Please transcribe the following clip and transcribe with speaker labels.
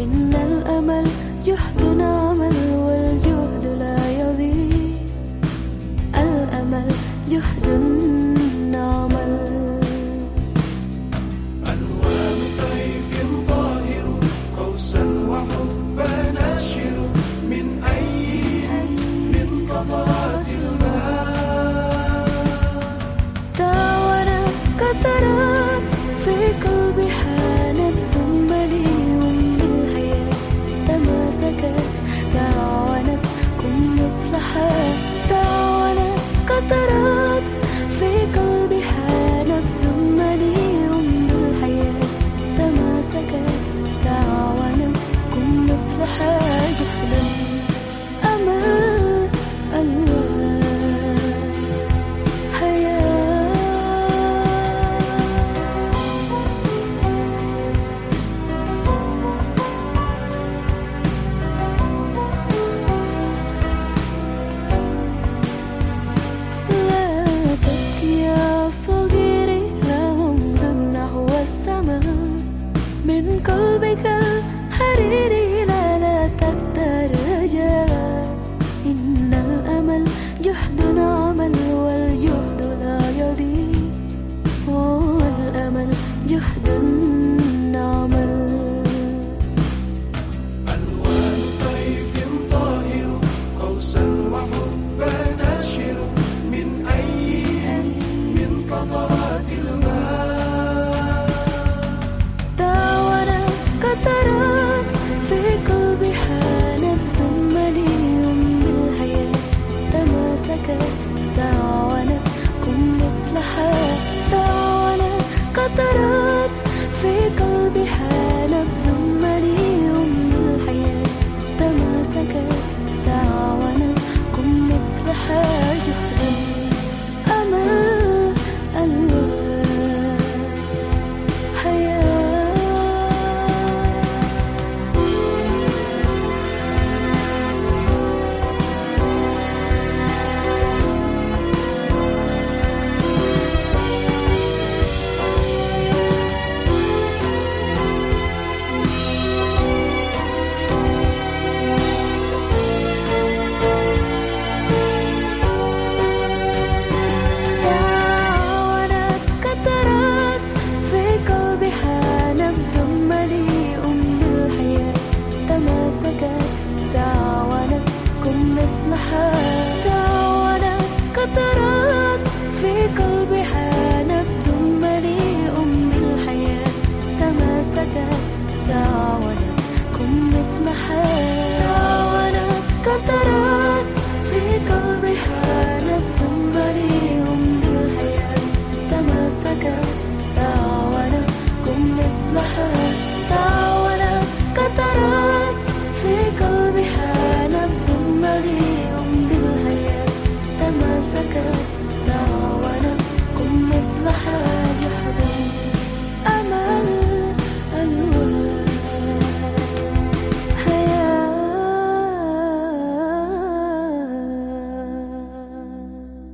Speaker 1: Innal amal juhdunah